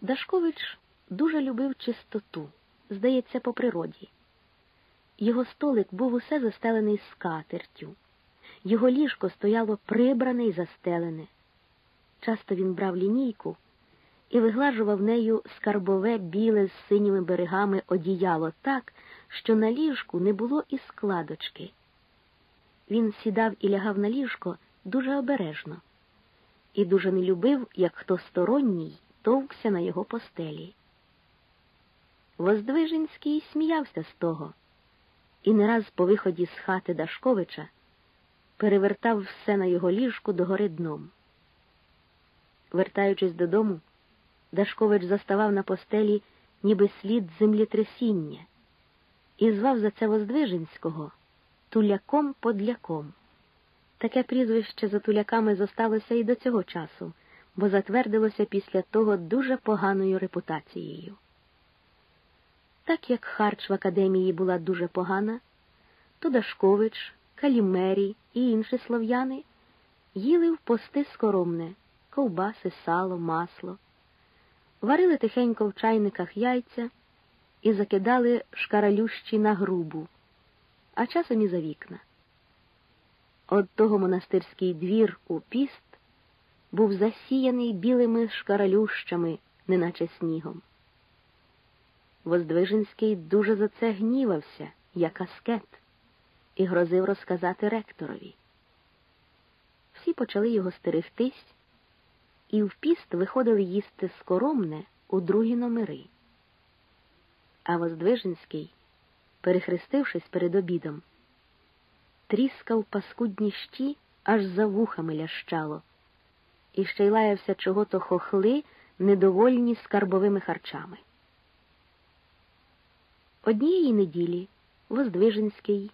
Дашкович дуже любив чистоту, здається, по природі. Його столик був усе застелений скатертю, його ліжко стояло прибране і застелене. Часто він брав лінійку і виглажував нею скарбове біле з синіми берегами одіяло так, що на ліжку не було і складочки. Він сідав і лягав на ліжко дуже обережно і дуже не любив, як хто сторонній товкся на його постелі. Воздвиженський сміявся з того, і не раз по виході з хати Дашковича перевертав все на його ліжку догори дном. Вертаючись додому, Дашкович заставав на постелі ніби слід землетрясіння і звав за це Воздвиженського туляком подляком. Таке прізвище за туляками зосталося і до цього часу, бо затвердилося після того дуже поганою репутацією. Так як харч в академії була дуже погана, то Дашкович, Калімері і інші слов'яни їли в пости скоромне ковбаси, сало, масло, варили тихенько в чайниках яйця і закидали шкаралющі на грубу, а часом і за вікна. От того монастирський двір у піст був засіяний білими шкаралющами, неначе снігом. Воздвиженський дуже за це гнівався, як аскет, і грозив розказати ректорові. Всі почали його стерегтись, і в піст виходили їсти скоромне у другі номери. А Воздвиженський, перехрестившись перед обідом, тріскав паскудні щі, аж за вухами лящало, і ще й лаявся чого то хохли, недовольні скарбовими харчами. Однієї неділі Воздвиженський,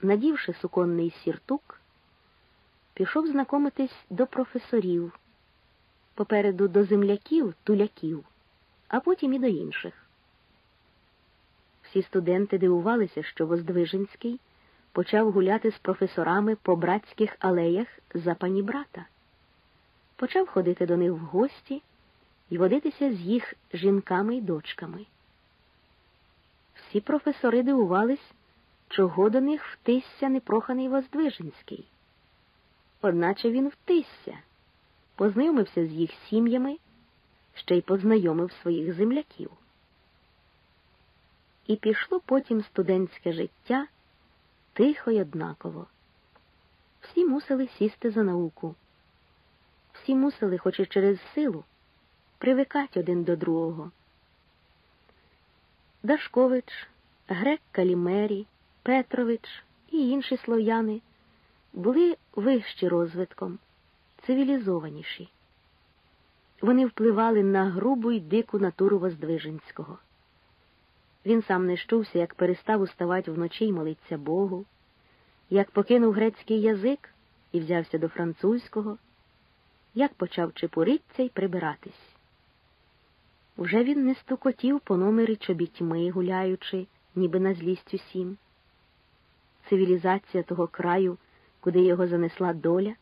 надівши суконний сіртук, пішов знакомитись до професорів, попереду до земляків, туляків, а потім і до інших. Всі студенти дивувалися, що Воздвиженський почав гуляти з професорами по братських алеях за панібрата, почав ходити до них в гості і водитися з їх жінками й дочками. Всі професори дивувались, чого до них втисся непроханий Воздвиженський. Одначе він втисся, познайомився з їх сім'ями, ще й познайомив своїх земляків. І пішло потім студентське життя тихо й однаково. Всі мусили сісти за науку, всі мусили, хоч і через силу, привикати один до другого. Дашкович, Грек Калімері, Петрович і інші слов'яни були вищі розвитком, цивілізованіші. Вони впливали на грубу й дику натуру Воздвиженського. Він сам не щувся, як перестав уставати вночі й молиться Богу, як покинув грецький язик і взявся до французького, як почав чепуритися й прибиратись. Уже він не стукотів по номері чобітьми, гуляючи, ніби на злість усім. Цивілізація того краю, куди його занесла доля,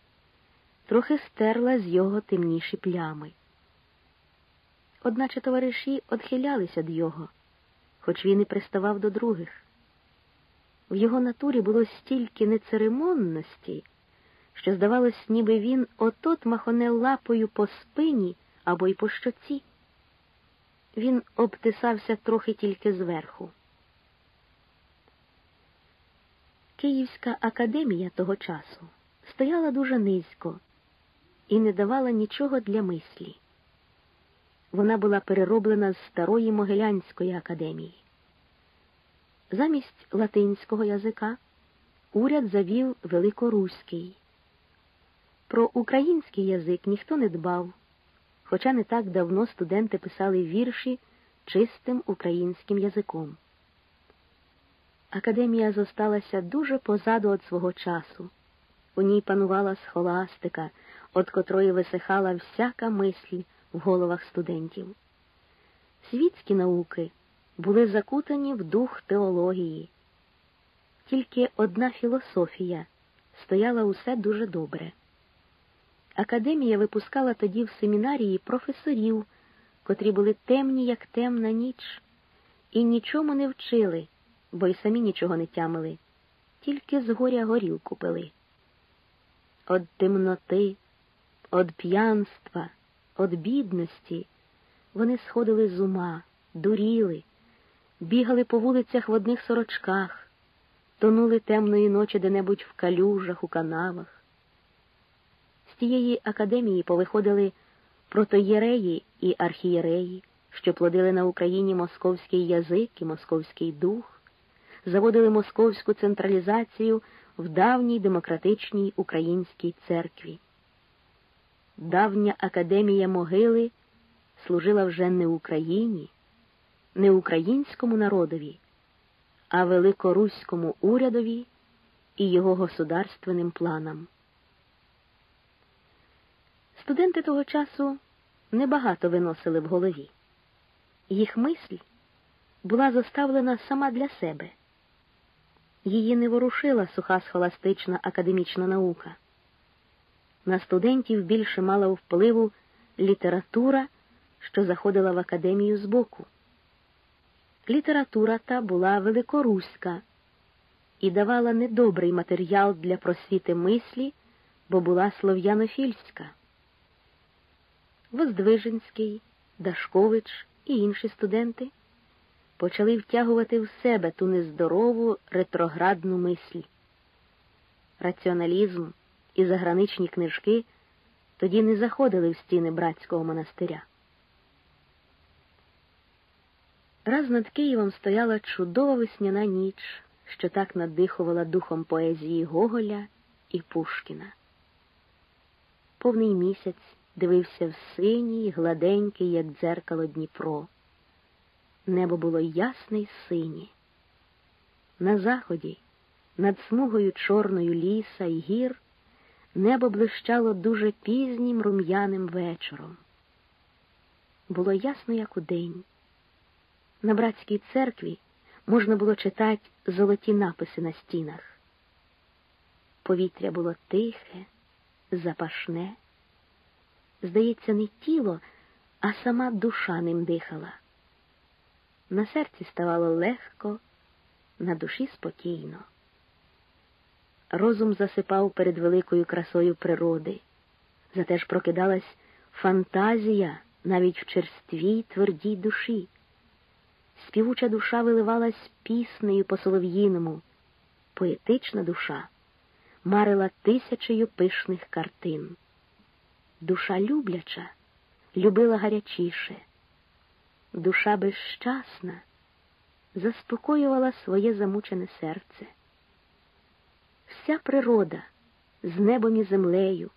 трохи стерла з його темніші плями. Одначе товариші odхилялися від його хоч він і приставав до других. В його натурі було стільки нецеремонності, що, здавалось, ніби він отот махоне лапою по спині або й по щоці. Він обтисався трохи тільки зверху. Київська академія того часу стояла дуже низько і не давала нічого для мислі вона була перероблена з старої Могилянської академії. Замість латинського язика уряд завів великоруський. Про український язик ніхто не дбав, хоча не так давно студенти писали вірші чистим українським язиком. Академія зосталася дуже позаду від свого часу. У ній панувала схоластика, від котрої висихала всяка мисль в головах студентів. Світські науки були закутані в дух теології. Тільки одна філософія стояла усе дуже добре. Академія випускала тоді в семінарії професорів, котрі були темні, як темна ніч, і нічому не вчили, бо й самі нічого не тямили, тільки з горя горілку пили. Од темноти, од п'янства, од бідності вони сходили з ума, дуріли, бігали по вулицях в одних сорочках, тонули темної ночі де-небудь в калюжах, у канавах. Тієї академії повиходили протоєреї і архієреї, що плодили на Україні московський язик і московський дух, заводили московську централізацію в давній демократичній українській церкві. Давня академія могили служила вже не Україні, не українському народові, а великоруському урядові і його государственним планам. Студенти того часу небагато виносили в голові. Їх мисль була заставлена сама для себе. Її не ворушила суха схоластична академічна наука. На студентів більше мала впливу література, що заходила в академію збоку. Література та була великоруська і давала недобрий матеріал для просвіти мислі, бо була слов'янофільська. Воздвиженський, Дашкович і інші студенти почали втягувати в себе ту нездорову ретроградну мисль. Раціоналізм і заграничні книжки тоді не заходили в стіни братського монастиря. Раз над Києвом стояла чудова весняна ніч, що так надихувала духом поезії Гоголя і Пушкіна. Повний місяць дивився в синій, гладенький, як дзеркало Дніпро. Небо було ясне й синє. На заході, над смугою чорною ліса й гір, небо блищало дуже пізнім рум'яним вечором. Було ясно, як у день. На братській церкві можна було читати золоті написи на стінах. Повітря було тихе, запашне. Здається, не тіло, а сама душа ним дихала. На серці ставало легко, на душі спокійно. Розум засипав перед великою красою природи, зате ж прокидалась фантазія навіть в черствій твердій душі. Співуча душа виливалась піснею по солов'їному, поетична душа марила тисячею пишних картин. Душа любляча любила гарячіше, душа безщасна заспокоювала своє замучене серце. Вся природа з небом і землею,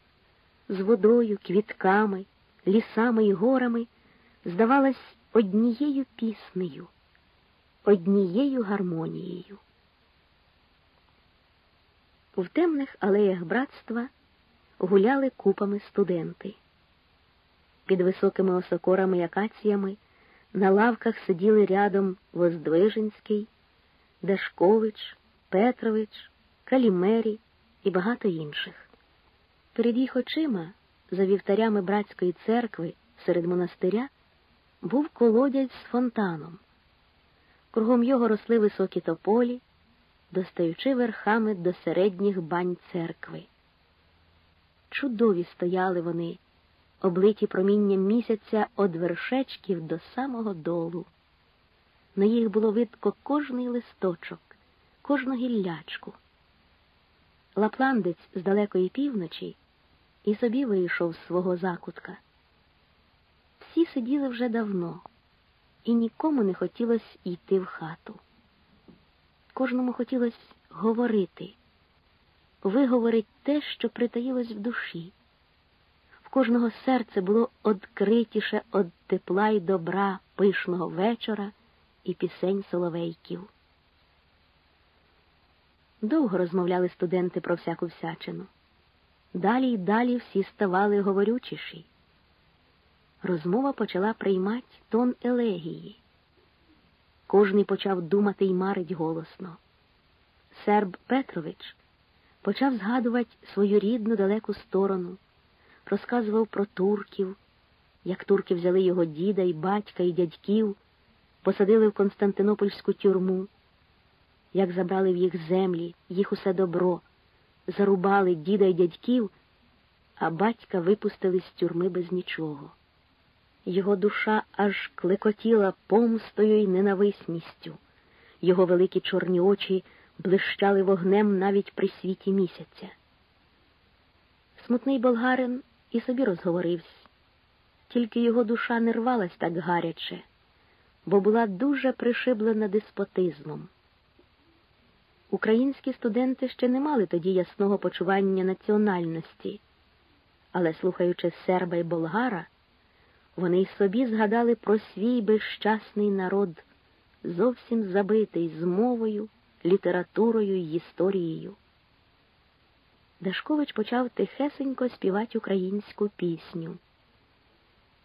з водою, квітками, лісами і горами здавалась однією піснею, однією гармонією. В темних алеях братства гуляли купами студенти. Під високими осокорами акаціями на лавках сиділи рядом Воздвиженський, Дашкович, Петрович, Калімері і багато інших. Перед їх очима, за вівтарями братської церкви серед монастиря, був колодязь з фонтаном. Кругом його росли високі тополі, достаючи верхами до середніх бань церкви. Чудові стояли вони, облиті промінням місяця од вершечків до самого долу. На їх було видко кожний листочок, кожну гіллячку. Лапландець з далекої півночі і собі вийшов з свого закутка. Всі сиділи вже давно, і нікому не хотілося йти в хату. Кожному хотілося говорити, виговорить те, що притаїлось в душі. В кожного серце було одкритіше од тепла й добра пишного вечора і пісень соловейків. Довго розмовляли студенти про всяку всячину. Далі й далі всі ставали говорючіші. Розмова почала приймати тон елегії. Кожний почав думати й марить голосно. Серб Петрович почав згадувати свою рідну далеку сторону, розказував про турків, як турки взяли його діда і батька і дядьків, посадили в Константинопольську тюрму, як забрали в їх землі, їх усе добро, зарубали діда й дядьків, а батька випустили з тюрми без нічого. Його душа аж клекотіла помстою й ненависністю, його великі чорні очі блищали вогнем навіть при світі місяця. Смутний болгарин і собі розговорився, тільки його душа не рвалась так гаряче, бо була дуже пришиблена деспотизмом. Українські студенти ще не мали тоді ясного почування національності, але, слухаючи серба й болгара, вони й собі згадали про свій безщасний народ, зовсім забитий з мовою, літературою й історією. Дашкович почав тихесенько співати українську пісню.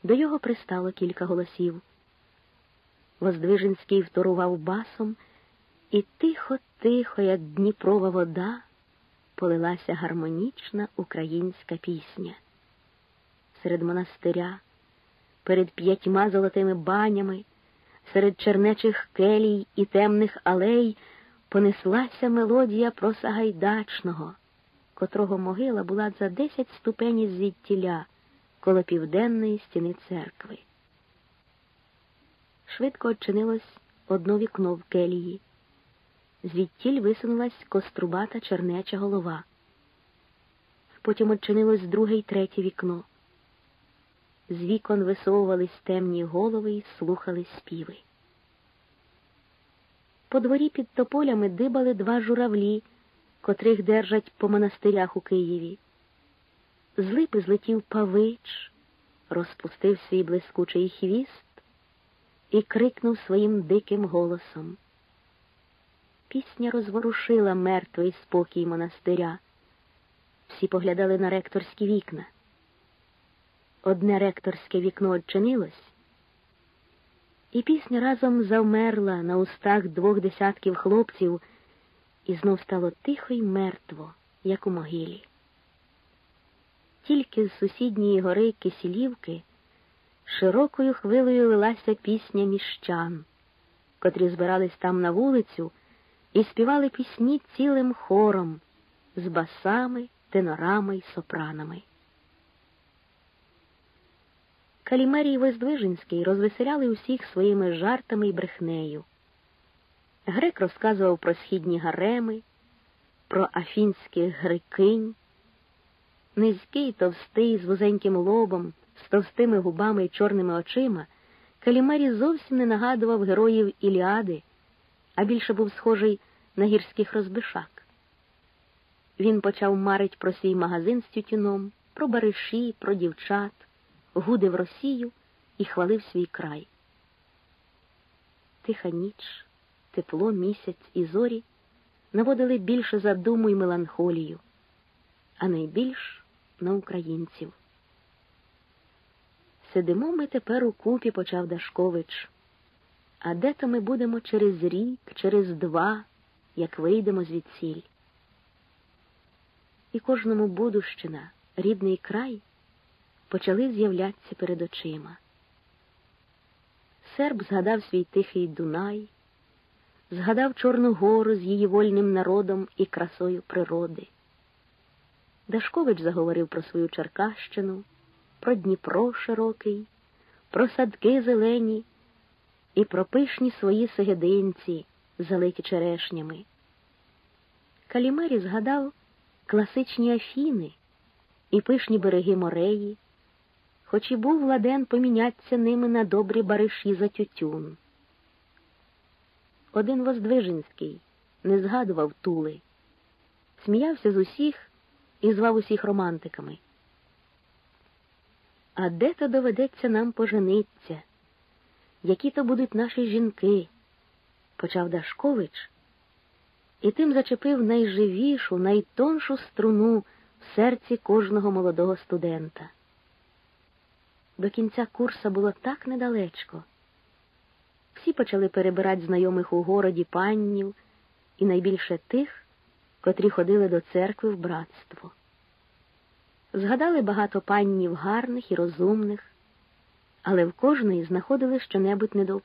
До його пристало кілька голосів. Воздвиженський вторував басом, і тихо-тихо, як Дніпрова вода, полилася гармонічна українська пісня. Серед монастиря, перед п'ятьма золотими банями, серед чернечих келій і темних алей понеслася мелодія про Сагайдачного котрого могила була за десять ступенів звідтіля коло південної стіни церкви. Швидко очинилось одно вікно в келії. Звідтіль висунулась кострубата чернеча голова. Потім очинилось друге й третє вікно. З вікон висовувались темні голови і слухали співи. По дворі під тополями дибали два журавлі котрих держать по монастирях у Києві. З липи злетів павич, розпустив свій блискучий хвіст і крикнув своїм диким голосом. Пісня розворушила мертвий спокій монастиря. Всі поглядали на ректорські вікна. Одне ректорське вікно odчинилось, і пісня разом завмерла на устах двох десятків хлопців і знов стало тихо й мертво, як у могилі. Тільки з сусідньої гори Кисілівки широкою хвилею лилася пісня міщан, котрі збирались там на вулицю і співали пісні цілим хором з басами, тенорами й сопранами. Калімерій Воздвиженський розвеселяли усіх своїми жартами й брехнею. Грек розказував про східні гареми, про афінських грекинь, низький, товстий, з вузеньким лобом, з товстими губами і чорними очима, Калімері зовсім не нагадував героїв Іліади, а більше був схожий на гірських розбишак. Він почав марить про свій магазин з тютюном, про бариші, про дівчат, гудив Росію і хвалив свій край. Тиха ніч тепло, місяць і зорі наводили більше за думу й меланхолію, а найбільш на українців. Сидимо ми тепер у купі, почав Дашкович. А де то ми будемо через рік, через два, як вийдемо звідсіль? І кожному Будущина, рідний край, почали з'являтися перед очима. Серб згадав свій тихий Дунай, згадав Чорну гору з її вольним народом і красою природи. Дашкович заговорив про свою Черкащину, про Дніпро широкий, про садки зелені і про пишні свої сегединці, залиті черешнями. Калімері згадав класичні Афіни і пишні береги мореї, хоч і був ладен помінятися ними на добрі бариші за тютюн. Один Воздвиженський не згадував тули, сміявся з усіх і звав усіх романтиками. А де то доведеться нам пожениться? Які то будуть наші жінки? почав Дашкович і тим зачепив найживішу, найтоншу струну в серці кожного молодого студента. До кінця курса було так недалечко. Всі почали перебирати знайомих у городі паннів і найбільше тих, котрі ходили до церкви в братство. Згадали багато паннів гарних і розумних, але в кожної знаходили щонебудь не до.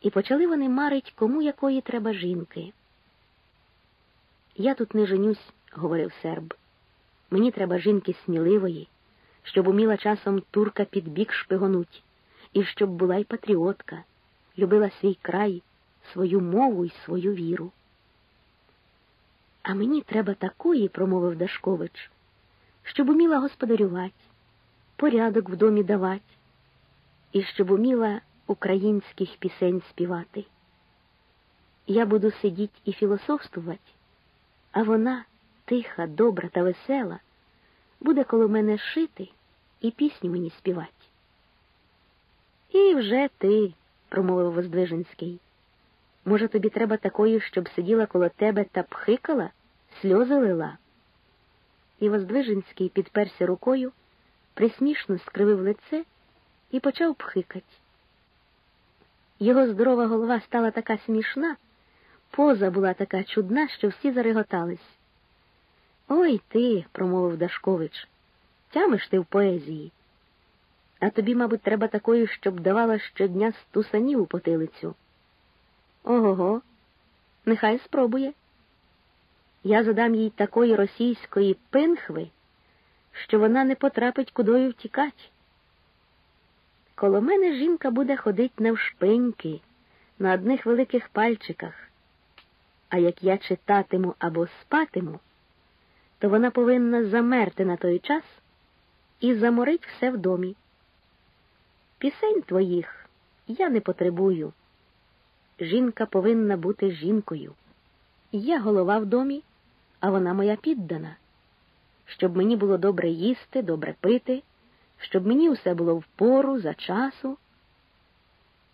І почали вони марить, кому якої треба жінки. Я тут не женюсь, говорив серб. Мені треба жінки сміливої, щоб уміла часом турка під бік шпигонуть, і щоб була й патріотка, любила свій край, свою мову і свою віру. А мені треба такої, промовив Дашкович, щоб уміла господарювати, порядок в домі давати, і щоб уміла українських пісень співати. Я буду сидіти і філософствувати, а вона, тиха, добра та весела, буде коло мене шити і пісню мені співати. І вже ти, промовив Воздвиженський. Може, тобі треба такої, щоб сиділа коло тебе та пхикала, сльози лила? І Воздвиженський підперся рукою, присмішно скривив лице і почав пхикать. Його здорова голова стала така смішна, поза була така чудна, що всі зареготались. Ой ти, промовив Дашкович, тямиш ти в поезії. А тобі, мабуть, треба такої, щоб давала щодня стусанів у потилицю. Ого, го нехай спробує. Я задам їй такої російської пинхви, що вона не потрапить кудою втікать. Коло мене жінка буде ходить навшпиньки, на одних великих пальчиках, а як я читатиму або спатиму, то вона повинна замерти на той час і заморить все в домі. Пісень твоїх я не потребую. Жінка повинна бути жінкою. Я голова в домі, а вона моя піддана, щоб мені було добре їсти, добре пити щоб мені усе було впору, за часу.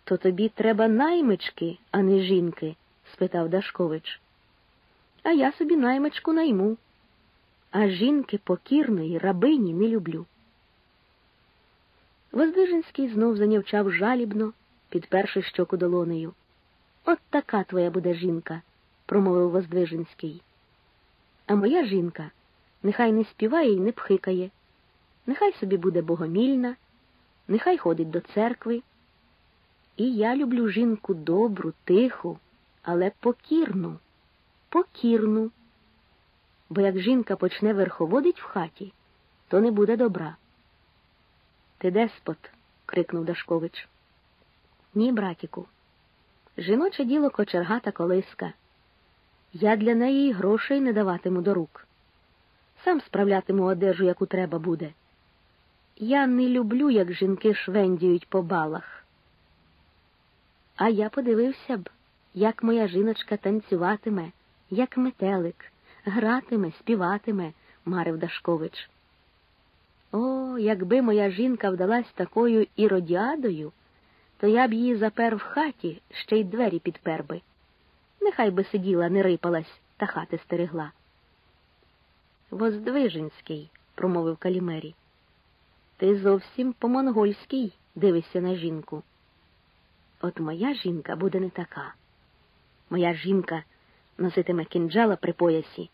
То тобі треба наймички, а не жінки? спитав Дашкович. А я собі наймичку найму, а жінки покірної рабині не люблю. Воздвиженський знов занявчав жалібно, підперши щоку долонею. От така твоя буде жінка, промовив Воздвиженський. А моя жінка нехай не співає і не пхикає, Нехай собі буде богомільна, нехай ходить до церкви. І я люблю жінку добру, тиху, але покірну, покірну. Бо як жінка почне верховодить в хаті, то не буде добра. Ти деспот, крикнув Дашкович. Ні, братіку. Жіноче діло кочерга та колиска. Я для неї грошей не даватиму до рук. Сам справлятиму одежу, яку треба буде. Я не люблю, як жінки швендіють по балах. А я подивився б, як моя жіночка танцюватиме, як метелик, гратиме, співатиме, марив Дашкович. О, якби моя жінка вдалась такою іродіадою, то я б її запер в хаті, ще й двері підпер би. Нехай би сиділа, не рипалась та хати стерегла. Воздвиженський, промовив Калімері. Ти зовсім по-монгольській дивишся на жінку. От моя жінка буде не така. Моя жінка носитиме кінджала при поясі,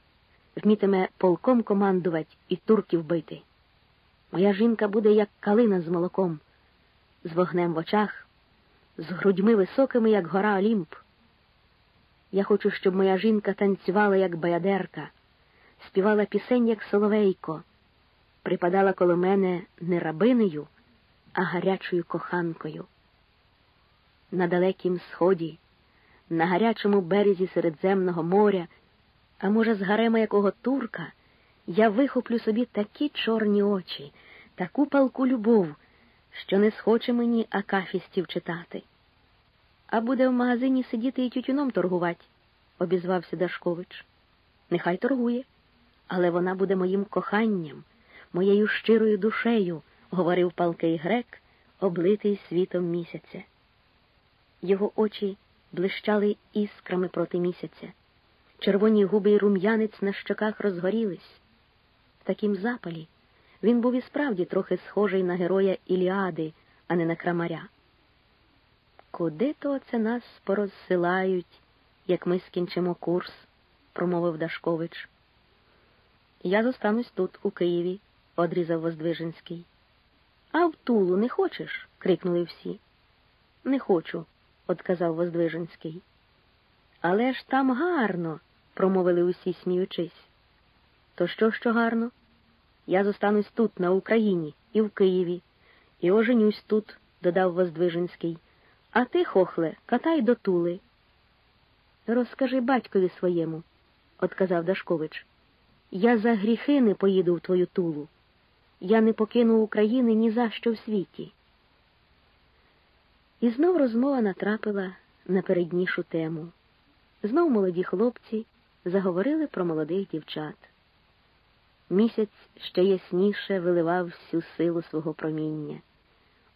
вмітиме полком командувати і турків бити. Моя жінка буде, як калина з молоком, з вогнем в очах, з грудьми високими, як гора Олімп. Я хочу, щоб моя жінка танцювала, як баядерка, співала пісень, як соловейко припадала коло мене не рабинею, а гарячою коханкою. На далекім сході, на гарячому березі Середземного моря, а може, з гарема якого турка, я вихоплю собі такі чорні очі, таку палку любов, що не схоче мені акафістів читати. А буде в магазині сидіти і тютюном торгувати, обізвався Дашкович. Нехай торгує, але вона буде моїм коханням моєю щирою душею, говорив палкий грек, облитий світом місяця. Його очі блищали іскрами проти місяця. Червоні губи й рум'янець на щоках розгорілись. В такім запалі він був і справді трохи схожий на героя Іліади, а не на крамаря. Куди то це нас порозсилають, як ми скінчимо курс, промовив Дашкович. Я зостанусь тут, у Києві, одрізав Воздвиженський. А в Тулу не хочеш? крикнули всі. Не хочу, одказав Воздвиженський. Але ж там гарно, промовили усі, сміючись. То що, що гарно? Я зостанусь тут, на Україні, і в Києві, і оженюсь тут, додав Воздвиженський. А ти, хохле, катай до Тули. Розкажи батькові своєму, отказав Дашкович. Я за гріхи не поїду в твою тулу. Я не покину України ні за що в світі. І знов розмова натрапила на переднішу тему. Знов молоді хлопці заговорили про молодих дівчат. Місяць ще ясніше виливав всю силу свого проміння.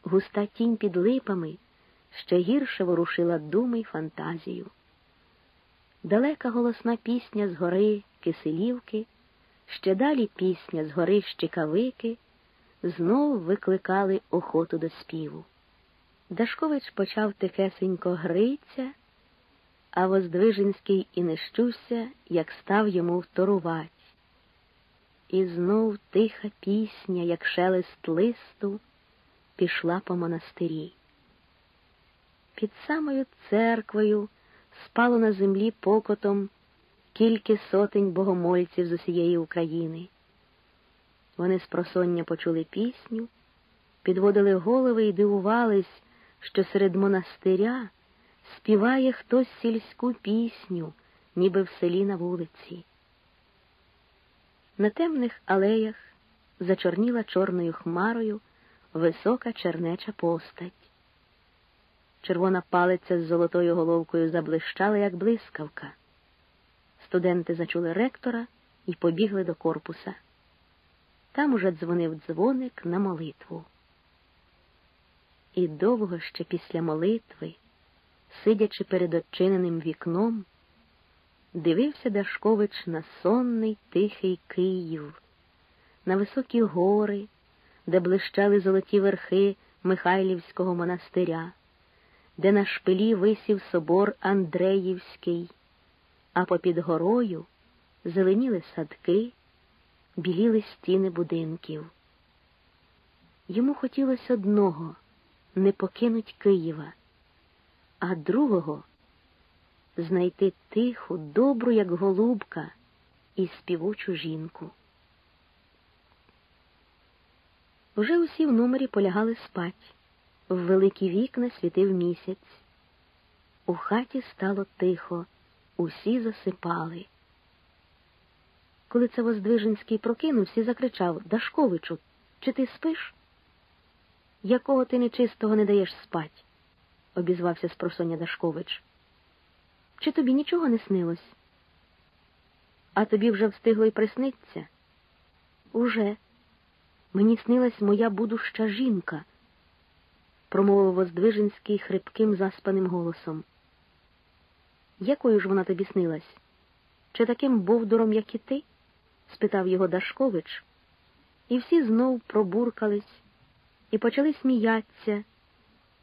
Густа тінь під липами ще гірше ворушила думи й фантазію. Далека голосна пісня з гори Киселівки, ще далі пісня з гори Щекавики знов викликали охоту до співу. Дашкович почав тихесенько гриться, а Воздвиженський і не щувся, як став йому вторувати. І знов тиха пісня, як шелест листу, пішла по монастирі. Під самою церквою спало на землі покотом кілька сотень богомольців з усієї України. Вони з просоння почули пісню, підводили голови і дивувались, що серед монастиря співає хтось сільську пісню, ніби в селі на вулиці. На темних алеях зачорніла чорною хмарою висока чернеча постать. Червона палиця з золотою головкою заблищала, як блискавка. Студенти зачули ректора і побігли до корпуса. Там уже дзвонив дзвоник на молитву. І довго ще після молитви, сидячи перед очиненим вікном, дивився Дашкович на сонний тихий Київ, на високі гори, де блищали золоті верхи Михайлівського монастиря, де на шпилі висів собор Андреївський, а попід горою зеленіли садки, біліли стіни будинків. Йому хотілося одного не покинуть Києва, а другого знайти тиху, добру, як голубка, і співучу жінку. Уже усі в номері полягали спать. В великі вікна світив місяць. У хаті стало тихо, усі засипали. Коли це Воздвиженський прокинувся, закричав Дашковичу, чи ти спиш? Якого ти нечистого не даєш спать? Обізвався спросоння Дашкович. Чи тобі нічого не снилось? А тобі вже встигло й присниться? Уже. Мені снилась моя будуща жінка, промовив Воздвиженський хрипким заспаним голосом. Якою ж вона тобі снилась? Чи таким бовдуром, як і ти? спитав його Дашкович, і всі знов пробуркались і почали сміятися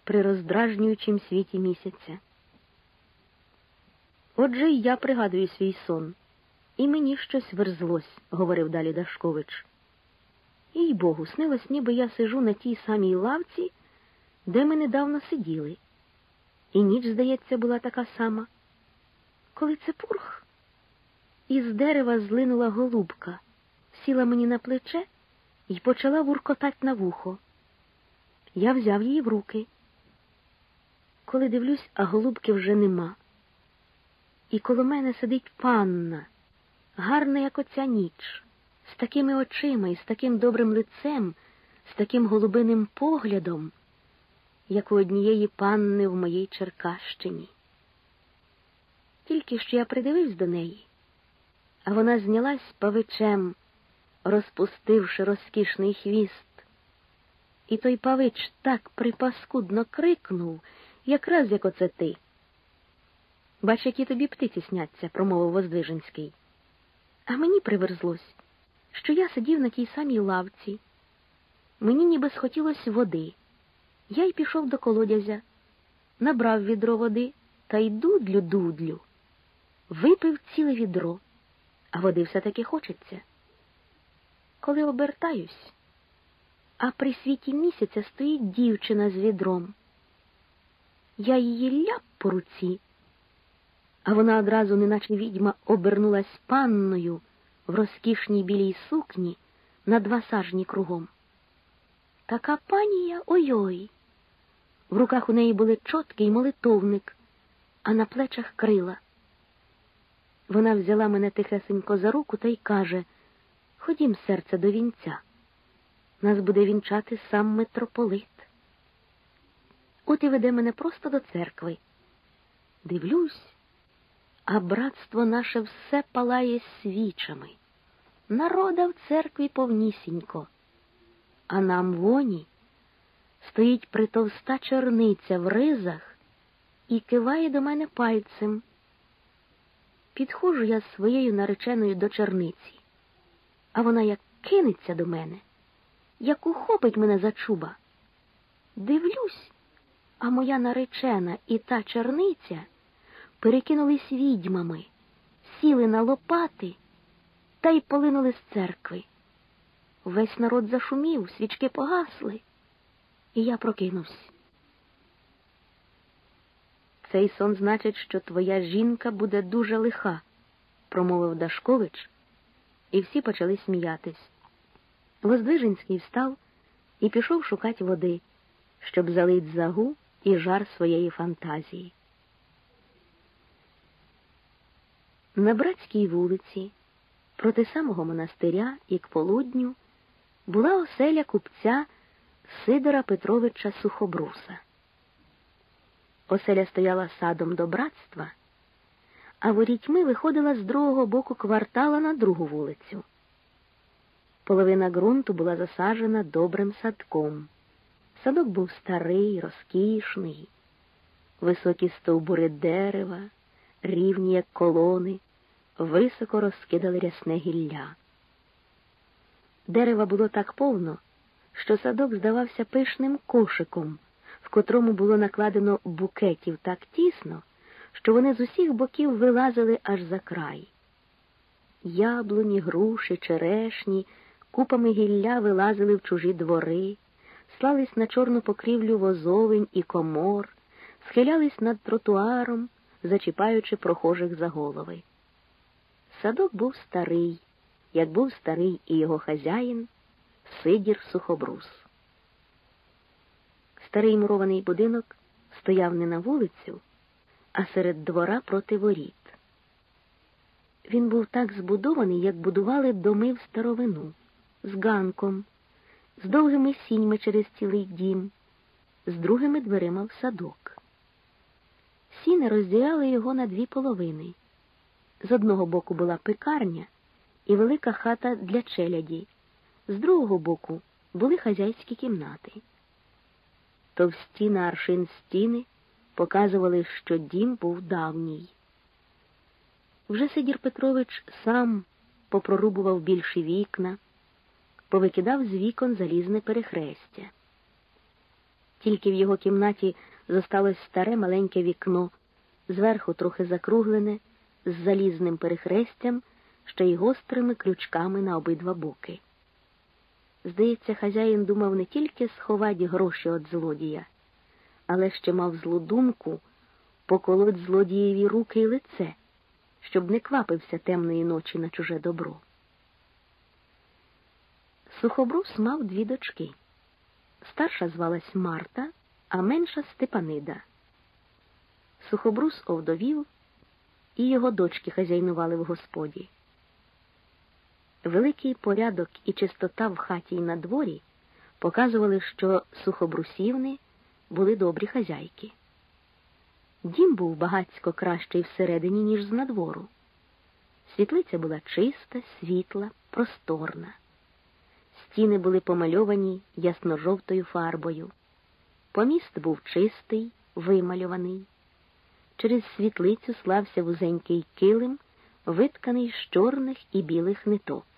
при роздражнюючім світі місяця. Отже й я пригадую свій сон, і мені щось верзлось, говорив далі Дашкович. І Богу, снилось, ніби я сижу на тій самій лавці, де ми недавно сиділи. І ніч, здається, була така сама. Коли це пурх, із дерева злинула голубка, сіла мені на плече і почала вуркотать на вухо. Я взяв її в руки. Коли дивлюсь, а голубки вже нема. І коло мене сидить панна, гарна, як оця ніч, з такими очима і з таким добрим лицем, з таким голубиним поглядом, як у однієї панни в моїй Черкащині. Тільки що я придивився до неї, а вона знялась павичем, розпустивши розкішний хвіст. І той павич так припаскудно крикнув, якраз як оце ти. Бач, які тобі птиці сняться, промовив Воздвиженський. А мені приверзлось, що я сидів на тій самій лавці. Мені ніби схотілось води. Я й пішов до колодязя, набрав відро води та й дудлю дудлю. Випив ціле відро, а води все таки хочеться. Коли обертаюсь, а при світі місяця стоїть дівчина з відром. Я її ляп по руці, а вона одразу, неначе відьма, обернулась панною в розкішній білій сукні на два сажні кругом. Така панія ой-ой. В руках у неї були чоткий молитовник, а на плечах крила. Вона взяла мене тихесенько за руку та й каже Ходім, серце, до вінця. Нас буде вінчати сам митрополит. От і веде мене просто до церкви. Дивлюсь, а братство наше все палає свічами. Народа в церкві повнісінько, а нам воні стоїть притовста чорниця в ризах і киває до мене пальцем. Підходжу я своєю нареченою до черниці, а вона як кинеться до мене, як ухопить мене за чуба. Дивлюсь, а моя наречена і та черниця перекинулись відьмами, сіли на лопати та й полинули з церкви. Весь народ зашумів, свічки погасли, і я прокинувся. Цей сон значить, що твоя жінка буде дуже лиха, промовив Дашкович, і всі почали сміятись. Воздвиженський встав і пішов шукати води, щоб залить загу і жар своєї фантазії. На братській вулиці, проти самого монастиря і к полудню, була оселя купця Сидора Петровича Сухобруса. Оселя стояла садом до братства, а ворітьми виходила з другого боку квартала на другу вулицю. Половина ґрунту була засаджена добрим садком. Садок був старий, розкішний, високі стовбури дерева, рівні, як колони, високо розкидали рясне гілля. Дерева було так повно, що садок здавався пишним кошиком, в котрому було накладено букетів так тісно, що вони з усіх боків вилазили аж за край. Яблуні, груші, черешні, купами гілля вилазили в чужі двори, слались на чорну покрівлю возовень і комор, схилялись над тротуаром, зачіпаючи прохожих за голови. Садок був старий, як був старий і його хазяїн, Сидір Сухобрус. Старий мурований будинок стояв не на вулицю, а серед двора проти воріт. Він був так збудований, як будували доми в старовину, з ганком, з довгими сіньми через цілий дім, з другими дверима в садок. Сіни розділяли його на дві половини. З одного боку була пекарня і велика хата для челяді, з другого боку були хазяйські кімнати. Товсті на аршин стіни показували, що дім був давній. Вже Сидір Петрович сам попрорубував більші вікна, повикидав з вікон залізне перехрестя. Тільки в його кімнаті зосталось старе маленьке вікно, зверху трохи закруглене, з залізним перехрестям, ще й гострими крючками на обидва боки. Здається, хазяїн думав не тільки сховати гроші від злодія, але ще мав злу думку поколоть злодієві руки і лице, щоб не квапився темної ночі на чуже добро. Сухобрус мав дві дочки. Старша звалась Марта, а менша Степанида. Сухобрус овдовів, і його дочки хазяйнували в господі. Великий порядок і чистота в хаті й на дворі показували, що сухобрусівни були добрі хазяйки. Дім був багацько кращий всередині, ніж з надвору. Світлиця була чиста, світла, просторна. Стіни були помальовані ясно-жовтою фарбою. Поміст був чистий, вимальований. Через світлицю слався вузенький килим, витканий з чорних і білих ниток.